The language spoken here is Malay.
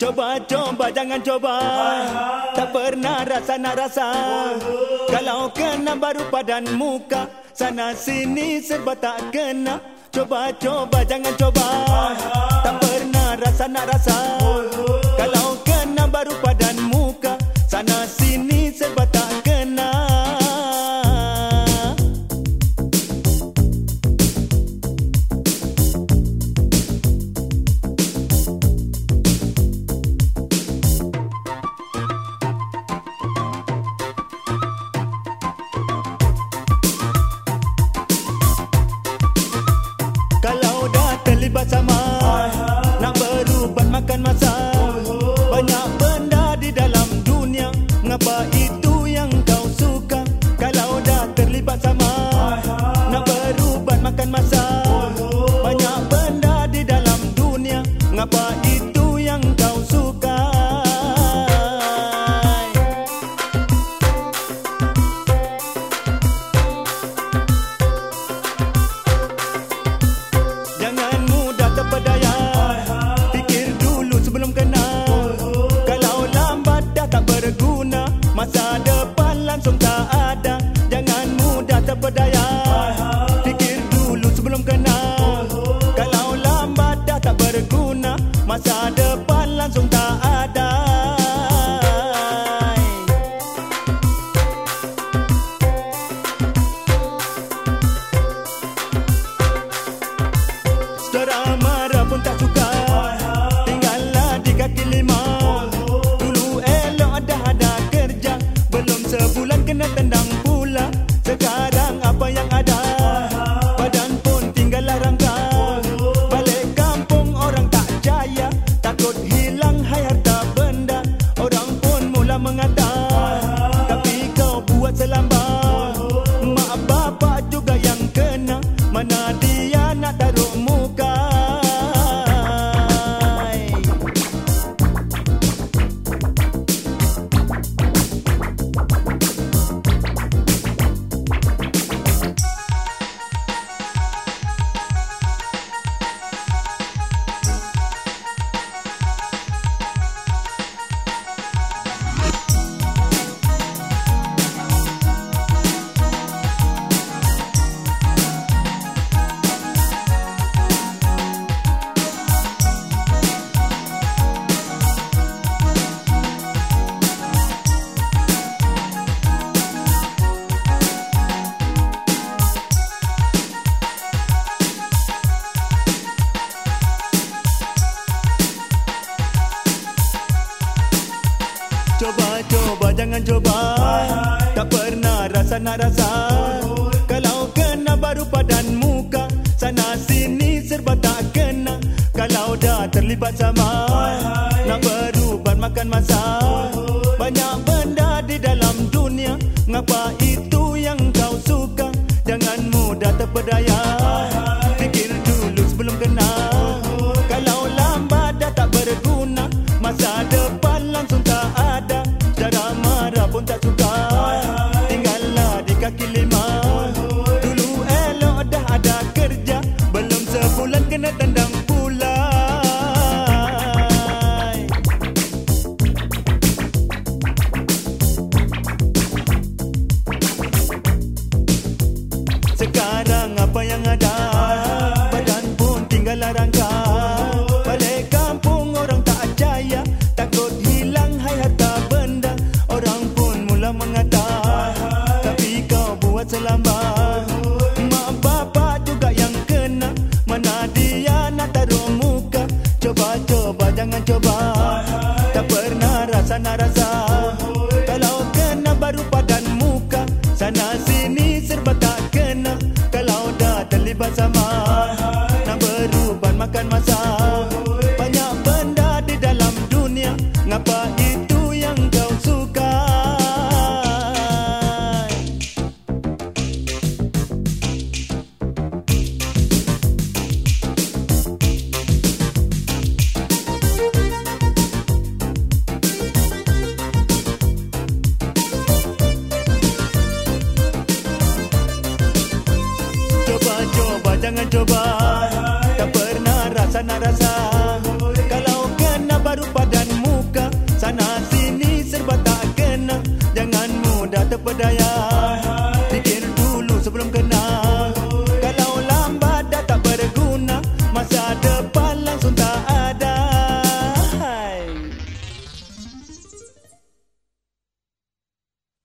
Coba coba jangan coba. Tak pernah rasa nak rasa. Kalau kena baru padan muka Sana sini serba tak kena. Coba coba jangan coba. Tak pernah rasa nak rasa. jangan coba. Tak pernah rasa nak rasa Kalau kena baru padan muka Sana sini serba tak kena Kalau dah terlibat sama dan masa. Banyak benda di dalam dunia Ngapa itu yang kau suka? Coba, coba, jangan coba sana rasa. Kalau kena baru padan muka Sana sini serba tak kena. Jangan mudah terpedaya.